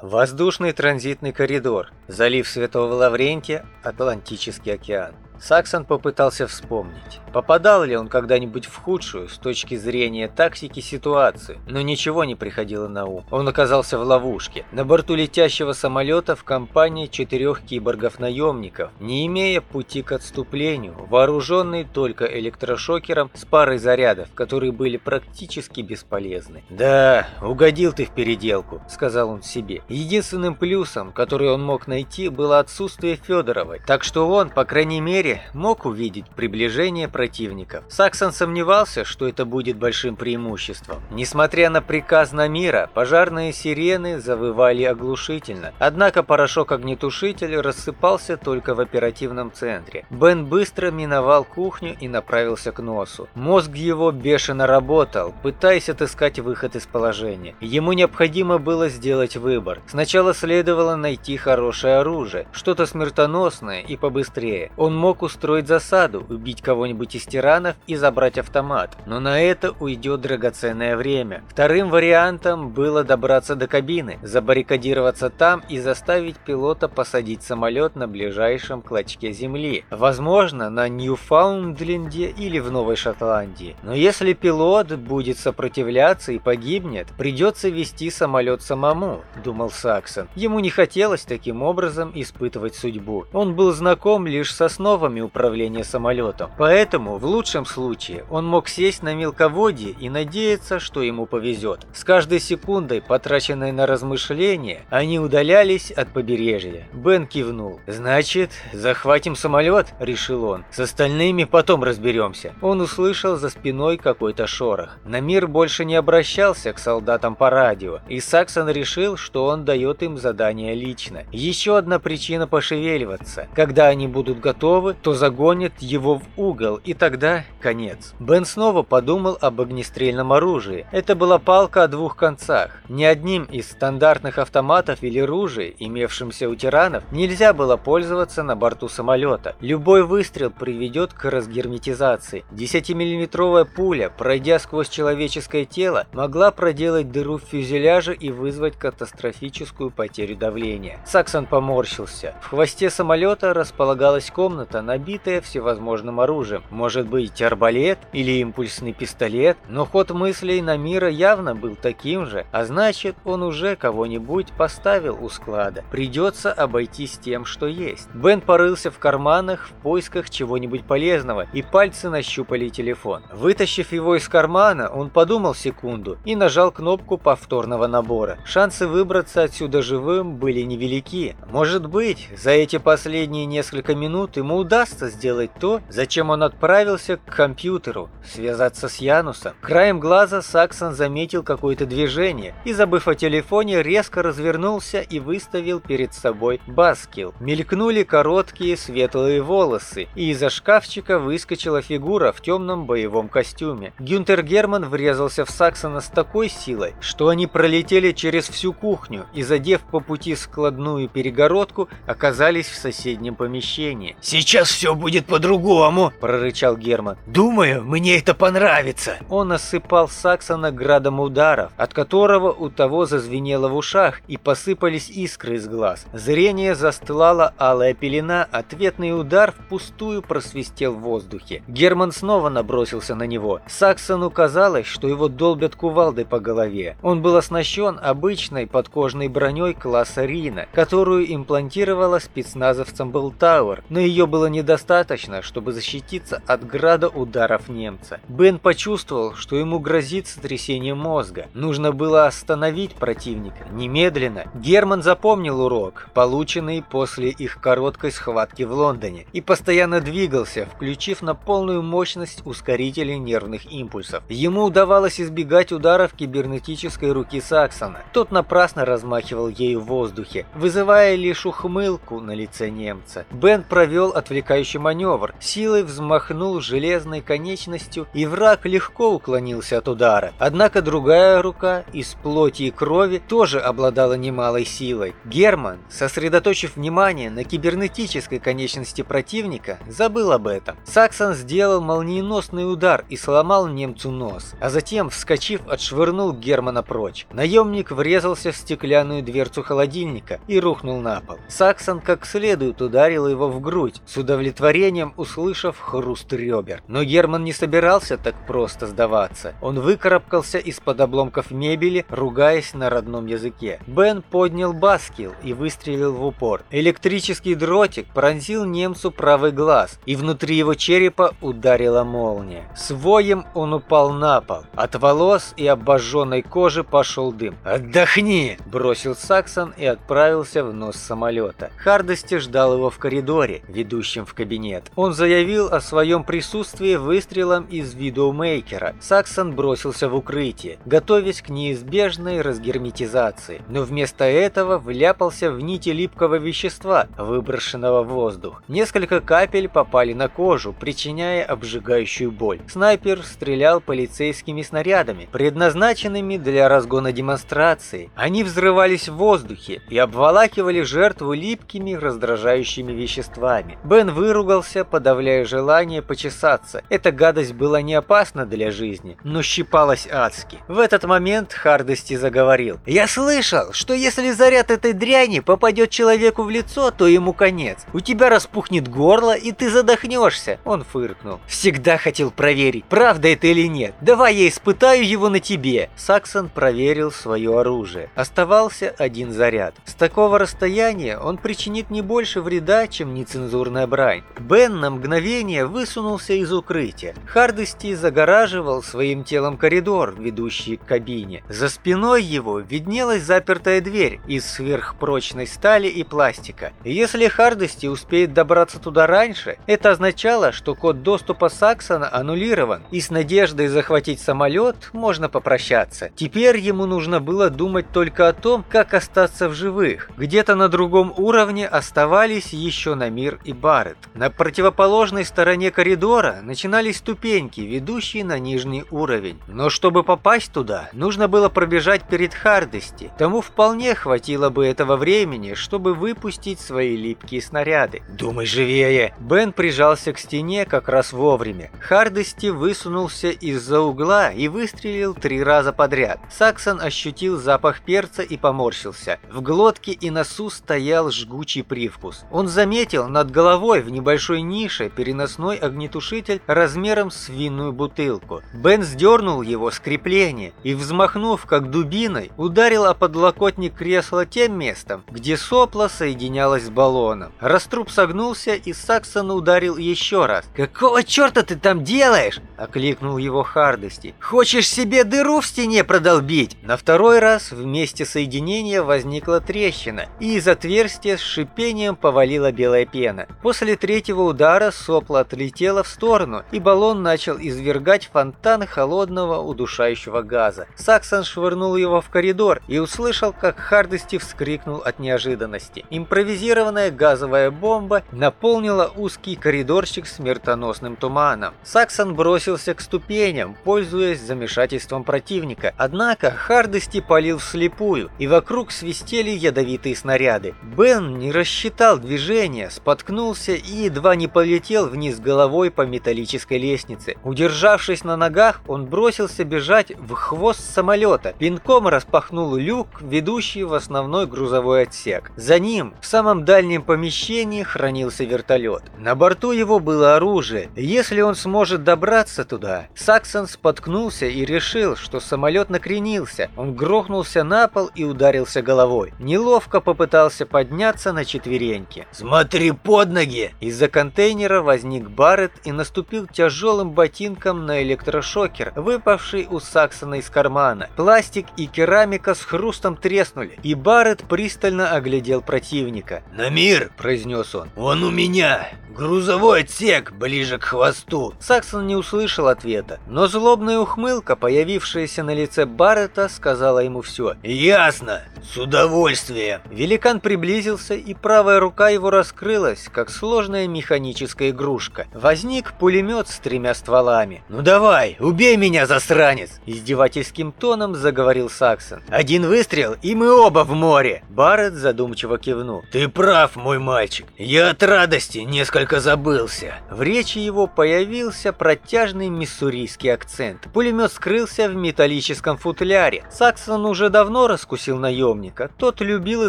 Воздушный транзитный коридор, залив Святого Лаврентия, Атлантический океан. Саксон попытался вспомнить, попадал ли он когда-нибудь в худшую с точки зрения тактики ситуацию, но ничего не приходило на ум. Он оказался в ловушке. На борту летящего самолета в компании четырех киборгов-наемников, не имея пути к отступлению, вооруженный только электрошокером с парой зарядов, которые были практически бесполезны. «Да, угодил ты в переделку», — сказал он себе. Единственным плюсом, который он мог найти, было отсутствие Федоровой, так что он, по крайней мере, мере, мог увидеть приближение противников. Саксон сомневался, что это будет большим преимуществом. Несмотря на приказ на мира, пожарные сирены завывали оглушительно. Однако порошок-огнетушитель рассыпался только в оперативном центре. Бен быстро миновал кухню и направился к носу. Мозг его бешено работал, пытаясь отыскать выход из положения. Ему необходимо было сделать выбор. Сначала следовало найти хорошее оружие, что-то смертоносное и побыстрее. Он мог мог устроить засаду, убить кого-нибудь из тиранов и забрать автомат, но на это уйдет драгоценное время. Вторым вариантом было добраться до кабины, забаррикадироваться там и заставить пилота посадить самолет на ближайшем клочке земли, возможно, на Ньюфаундленде или в Новой Шотландии. Но если пилот будет сопротивляться и погибнет, придется вести самолет самому, думал Саксон. Ему не хотелось таким образом испытывать судьбу. Он был знаком лишь с основой основами управления самолетом. Поэтому, в лучшем случае, он мог сесть на мелководье и надеяться, что ему повезет. С каждой секундой, потраченной на размышления, они удалялись от побережья. Бен кивнул. «Значит, захватим самолет?» – решил он. «С остальными потом разберемся». Он услышал за спиной какой-то шорох. Намир больше не обращался к солдатам по радио, и Саксон решил, что он дает им задание лично. Еще одна причина пошевеливаться. Когда они будут готовы, то загонят его в угол, и тогда конец. Бен снова подумал об огнестрельном оружии. Это была палка о двух концах. Ни одним из стандартных автоматов или ружей, имевшимся у тиранов, нельзя было пользоваться на борту самолета. Любой выстрел приведет к разгерметизации. 10-миллиметровая пуля, пройдя сквозь человеческое тело, могла проделать дыру в фюзеляже и вызвать катастрофическую потерю давления. Саксон поморщился. В хвосте самолета располагалась комната, набитая всевозможным оружием. Может быть арбалет или импульсный пистолет, но ход мыслей на мира явно был таким же, а значит он уже кого-нибудь поставил у склада. Придется обойтись тем, что есть. Бен порылся в карманах в поисках чего-нибудь полезного, и пальцы нащупали телефон. Вытащив его из кармана, он подумал секунду и нажал кнопку повторного набора. Шансы выбраться отсюда живым были невелики. Может быть, за эти последние несколько минут ему удастся сделать то, зачем он отправился к компьютеру, связаться с Янусом. Краем глаза Саксон заметил какое-то движение и, забыв о телефоне, резко развернулся и выставил перед собой баскил. Мелькнули короткие светлые волосы, и из-за шкафчика выскочила фигура в темном боевом костюме. Гюнтер Герман врезался в Саксона с такой силой, что они пролетели через всю кухню и, задев по пути складную перегородку, оказались в соседнем помещении. «Сейчас все будет по-другому!» – прорычал Герман. «Думаю, мне это понравится!» Он осыпал Саксона градом ударов, от которого у того зазвенело в ушах и посыпались искры из глаз. Зрение застлала алая пелена, ответный удар впустую просвистел в воздухе. Герман снова набросился на него. Саксону казалось, что его долбят кувалдой по голове. Он был оснащен обычной подкожной броней класса Рина, которую имплантировала спецназовцам Белтауэр, но ее было недостаточно, чтобы защититься от града ударов немца. Бен почувствовал, что ему грозит сотрясение мозга. Нужно было остановить противника немедленно. Герман запомнил урок, полученный после их короткой схватки в Лондоне, и постоянно двигался, включив на полную мощность ускорители нервных импульсов. Ему удавалось избегать ударов кибернетической руки Саксона. Тот напрасно размахивал ею в воздухе, вызывая лишь ухмылку на лице немца. Бен провел от отвлекающий маневр, силой взмахнул железной конечностью, и враг легко уклонился от удара. Однако другая рука из плоти и крови тоже обладала немалой силой. Герман, сосредоточив внимание на кибернетической конечности противника, забыл об этом. Саксон сделал молниеносный удар и сломал немцу нос, а затем, вскочив, отшвырнул Германа прочь. Наемник врезался в стеклянную дверцу холодильника и рухнул на пол. Саксон как следует ударил его в грудь, с удовлетворением услышав хруст ребер. Но Герман не собирался так просто сдаваться. Он выкарабкался из-под обломков мебели, ругаясь на родном языке. Бен поднял баскил и выстрелил в упор. Электрический дротик пронзил немцу правый глаз, и внутри его черепа ударила молния. С воем он упал на пол. От волос и обожженной кожи пошел дым. «Отдохни!» – бросил Саксон и отправился в нос самолета. Хардости ждал его в коридоре, ведущем в кабинет. Он заявил о своем присутствии выстрелом из видеомейкера. Саксон бросился в укрытие, готовясь к неизбежной разгерметизации, но вместо этого вляпался в нити липкого вещества, выброшенного в воздух. Несколько капель попали на кожу, причиняя обжигающую боль. Снайпер стрелял полицейскими снарядами, предназначенными для разгона демонстрации. Они взрывались в воздухе и обволакивали жертву липкими раздражающими веществами. Бен выругался, подавляя желание почесаться. Эта гадость была не опасна для жизни, но щипалась адски. В этот момент Хардости заговорил. «Я слышал, что если заряд этой дряни попадет человеку в лицо, то ему конец. У тебя распухнет горло, и ты задохнешься». Он фыркнул. «Всегда хотел проверить, правда это или нет. Давай я испытаю его на тебе». Саксон проверил свое оружие. Оставался один заряд. С такого расстояния он причинит не больше вреда, чем нецензурная брань. Бен на мгновение высунулся из укрытия. Хардости загораживал своим телом коридор, ведущий к кабине. За спиной его виднелась запертая дверь из сверхпрочной стали и пластика. Если Хардости успеет добраться туда раньше, это означало, что код доступа Саксона аннулирован, и с надеждой захватить самолет можно попрощаться. Теперь ему нужно было думать только о том, как остаться в живых. Где-то на другом уровне оставались еще Намир и Барретт. На противоположной стороне коридора начинались ступеньки, ведущие на нижний уровень. Но чтобы попасть туда, нужно было пробежать перед Хардости. Тому вполне хватило бы этого времени, чтобы выпустить свои липкие снаряды. «Думай живее!» Бен прижался к стене как раз вовремя. Хардости высунулся из-за угла и выстрелил три раза подряд. Саксон ощутил запах перца и поморщился. В глотке и носу стоял жгучий привкус. Он заметил над головой в небольшой нише переносной огнетушитель размером с винную бутылку. Бен сдернул его с крепления и, взмахнув как дубиной, ударил о подлокотник кресла тем местом, где сопло соединялось с баллоном. Раструб согнулся и Саксон ударил еще раз. «Какого черта ты там делаешь?» – окликнул его Хардости. «Хочешь себе дыру в стене продолбить?» На второй раз в месте соединения возникла трещина, и из отверстия с шипением повалила белая пена. После третьего удара сопло отлетело в сторону, и баллон начал извергать фонтан холодного удушающего газа. Саксон швырнул его в коридор и услышал, как Хардости вскрикнул от неожиданности. Импровизированная газовая бомба наполнила узкий коридорчик смертоносным туманом. Саксон бросился к ступеням, пользуясь замешательством противника. Однако Хардости палил вслепую, и вокруг свистели ядовитые снаряды. Бен не рассчитал движения, споткнулся и едва не полетел вниз головой по металлической лестнице. Удержавшись на ногах, он бросился бежать в хвост самолета, пинком распахнул люк, ведущий в основной грузовой отсек. За ним, в самом дальнем помещении, хранился вертолет. На борту его было оружие. Если он сможет добраться туда, Саксон споткнулся и решил, что самолет накренился. Он грохнулся на пол и ударился головой. Неловко попытался подняться на четвереньки. «Смотри под ноги!» Из-за контейнера возник Барретт и наступил тяжелым ботинком на электрошокер, выпавший у Саксона из кармана. Пластик и керамика с хрустом треснули, и Барретт пристально оглядел противника. «Намир!» – произнес он. «Он у меня! Грузовой отсек ближе к хвосту!» Саксон не услышал ответа, но злобная ухмылка, появившаяся на лице Баррета, сказала ему все. «Ясно! С удовольствием!» Великан приблизился, и правая рука его раскрылась, как слово сложная механическая игрушка. Возник пулемет с тремя стволами. «Ну давай, убей меня, засранец!» Издевательским тоном заговорил Саксон. «Один выстрел, и мы оба в море!» Барретт задумчиво кивнул. «Ты прав, мой мальчик. Я от радости несколько забылся». В речи его появился протяжный миссурийский акцент. Пулемет скрылся в металлическом футляре. Саксон уже давно раскусил наемника. Тот любил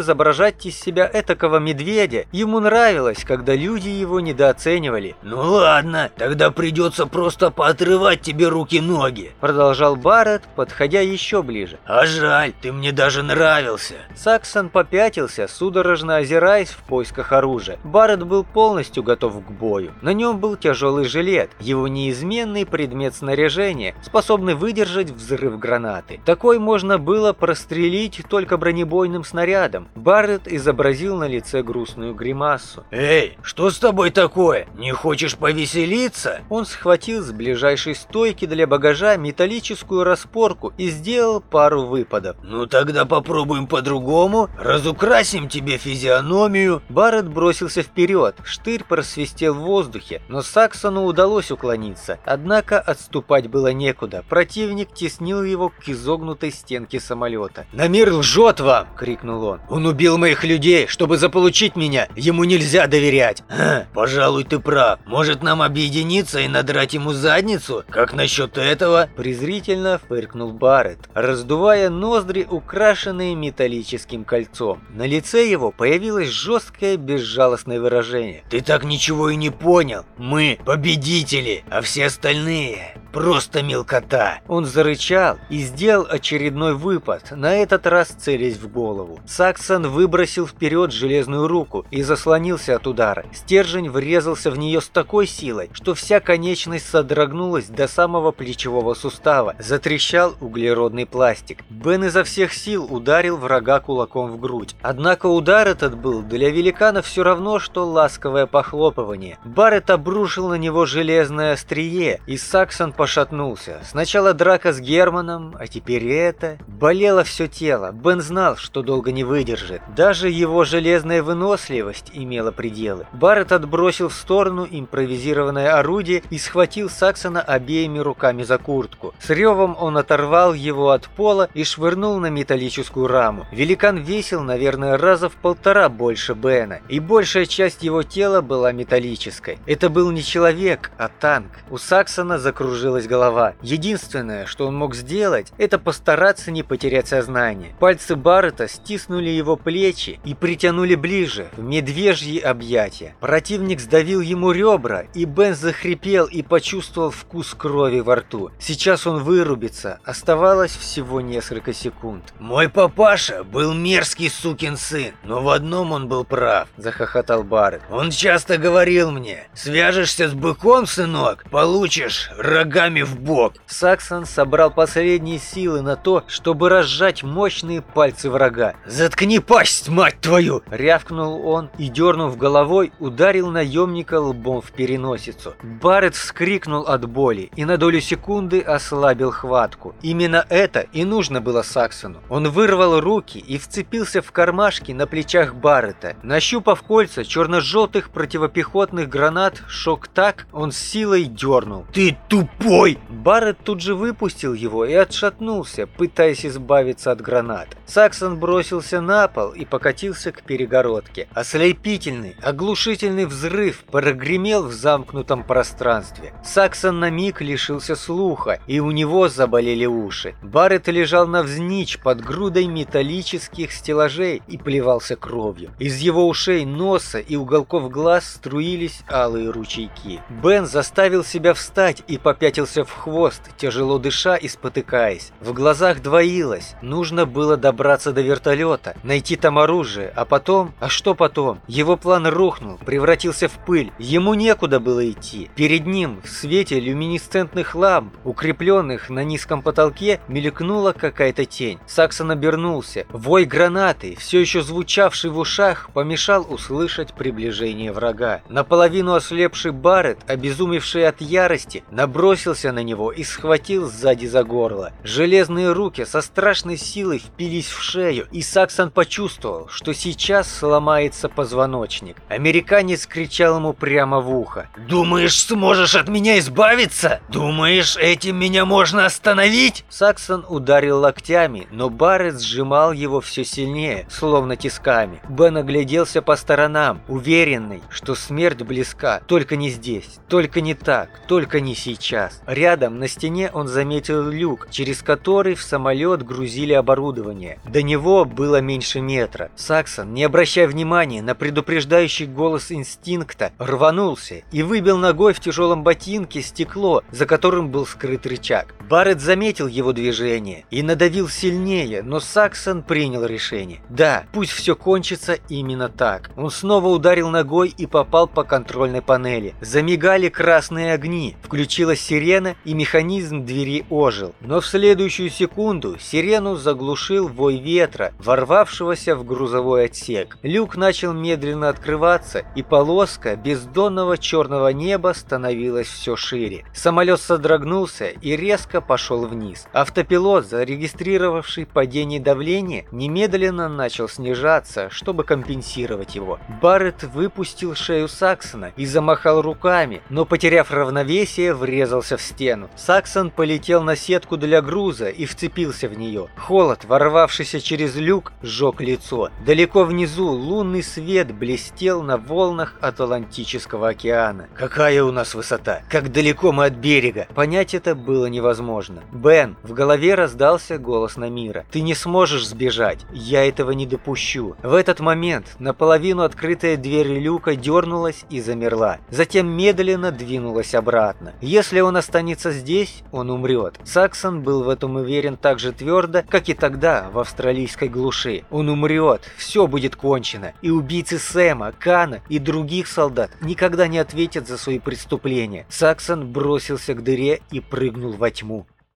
изображать из себя этакого медведя. Ему нравилось, когда люди его недооценивали. «Ну ладно, тогда придется просто поотрывать тебе руки-ноги», продолжал Барретт, подходя еще ближе. «А жаль, ты мне даже нравился». Саксон попятился, судорожно озираясь в поисках оружия. Барретт был полностью готов к бою. На нем был тяжелый жилет, его неизменный предмет снаряжения, способный выдержать взрыв гранаты. Такой можно было прострелить только бронебойным снарядом. Барретт изобразил на лице грустную гримасу. «Эй, что с тобой такое? Не хочешь повеселиться?» Он схватил с ближайшей стойки для багажа металлическую распорку и сделал пару выпадов. «Ну тогда попробуем по-другому. Разукрасим тебе физиономию». Барретт бросился вперед. Штырь просвистел в воздухе, но Саксону удалось уклониться. Однако отступать было некуда. Противник теснил его к изогнутой стенке самолета. «Намир лжет вам!» — крикнул он. «Он убил моих людей, чтобы заполучить меня. Ему нельзя доверять!» Ха, «Пожалуй, ты прав. Может, нам объединиться и надрать ему задницу? Как насчет этого?» Презрительно фыркнул Барретт, раздувая ноздри, украшенные металлическим кольцом. На лице его появилось жесткое безжалостное выражение. «Ты так ничего и не понял. Мы победители, а все остальные просто мелкота!» Он зарычал и сделал очередной выпад, на этот раз целясь в голову. Саксон выбросил вперед железную руку и заслонился от удара. Стержень врезался в нее с такой силой, что вся конечность содрогнулась до самого плечевого сустава. Затрещал углеродный пластик. Бен изо всех сил ударил врага кулаком в грудь. Однако удар этот был для великана все равно, что ласковое похлопывание. Барретт обрушил на него железное острие, и Саксон пошатнулся. Сначала драка с Германом, а теперь это. Болело все тело. Бен знал, что долго не выдержит. Даже его железная выносливость имела пределы. Отбросил в сторону импровизированное орудие и схватил Саксона обеими руками за куртку. С ревом он оторвал его от пола и швырнул на металлическую раму. Великан весил, наверное, раза в полтора больше Бена, и большая часть его тела была металлической. Это был не человек, а танк. У Саксона закружилась голова. Единственное, что он мог сделать, это постараться не потерять сознание. Пальцы Баррета стиснули его плечи и притянули ближе, в медвежьи объятия. Противник сдавил ему ребра, и Бен захрипел и почувствовал вкус крови во рту. Сейчас он вырубится. Оставалось всего несколько секунд. «Мой папаша был мерзкий сукин сын, но в одном он был прав», – захохотал Барретт. «Он часто говорил мне, свяжешься с быком, сынок, получишь рогами в бок». Саксон собрал последние силы на то, чтобы разжать мощные пальцы врага. «Заткни пасть, мать твою!» – рявкнул он и, дернув головой, ударил наемника лбом в переносицу. Барретт вскрикнул от боли и на долю секунды ослабил хватку. Именно это и нужно было Саксону. Он вырвал руки и вцепился в кармашки на плечах Баррета. Нащупав кольца черно-желтых противопехотных гранат «Шок так», он с силой дернул. «Ты тупой!» Барретт тут же выпустил его и отшатнулся, пытаясь избавиться от гранат. Саксон бросился на пол и покатился к перегородке. Ослепительный, оглушительный взрыв прогремел в замкнутом пространстве. Саксон на миг лишился слуха, и у него заболели уши. Барретт лежал навзничь под грудой металлических стеллажей и плевался кровью. Из его ушей, носа и уголков глаз струились алые ручейки. Бен заставил себя встать и попятился в хвост, тяжело дыша и спотыкаясь. В глазах двоилось. Нужно было добраться до вертолета, найти там оружие, а потом... А что потом? Его план рухнул, превратился в пыль. Ему некуда было идти. Перед ним, в свете люминесцентных ламп, укрепленных на низком потолке, мелькнула какая-то тень. Саксон обернулся. Вой гранаты, все еще звучавший в ушах, помешал услышать приближение врага. Наполовину ослепший Барретт, обезумевший от ярости, набросился на него и схватил сзади за горло. Железные руки со страшной силой впились в шею, и Саксон почувствовал, что сейчас сломается позвоночник. Американец Американец кричал ему прямо в ухо. «Думаешь, сможешь от меня избавиться? Думаешь, этим меня можно остановить?» Саксон ударил локтями, но Барретт сжимал его все сильнее, словно тисками. Бен огляделся по сторонам, уверенный, что смерть близка, только не здесь, только не так, только не сейчас. Рядом на стене он заметил люк, через который в самолет грузили оборудование. До него было меньше метра. Саксон, не обращая внимания на предупреждающий голос инстинкта, рванулся и выбил ногой в тяжелом ботинке стекло, за которым был скрыт рычаг. Барретт заметил его движение и надавил сильнее, но Саксон принял решение. Да, пусть все кончится именно так. Он снова ударил ногой и попал по контрольной панели. Замигали красные огни, включилась сирена и механизм двери ожил. Но в следующую секунду сирену заглушил вой ветра, ворвавшегося в грузовой отсек. Люк начал медленно открываться, и полоска бездонного черного неба становилась все шире. Самолет содрогнулся и резко пошел вниз. Автопилот, зарегистрировавший падение давления, немедленно начал снижаться, чтобы компенсировать его. Барретт выпустил шею Саксона и замахал руками, но, потеряв равновесие, врезался в стену. Саксон полетел на сетку для груза и вцепился в нее. Холод, ворвавшийся через люк, сжег лицо. Далеко внизу лунный свет блестел на волнах Атлантического океана. Какая у нас высота? Как далеко мы от берега? Понять это было невозможно. Бен, в голове раздался голос Намира. Ты не сможешь сбежать. Я этого не допущу. В этот момент наполовину открытая дверь люка дернулась и замерла. Затем медленно двинулась обратно. Если он останется здесь, он умрет. Саксон был в этом уверен так же твердо, как и тогда в австралийской глуши. Он умрет, все будет кончено. И убийцы Сэма, Кана и других солдат никогда не ответят за свои преступления. Саксон бросился к дыре и прыгнул во тьму.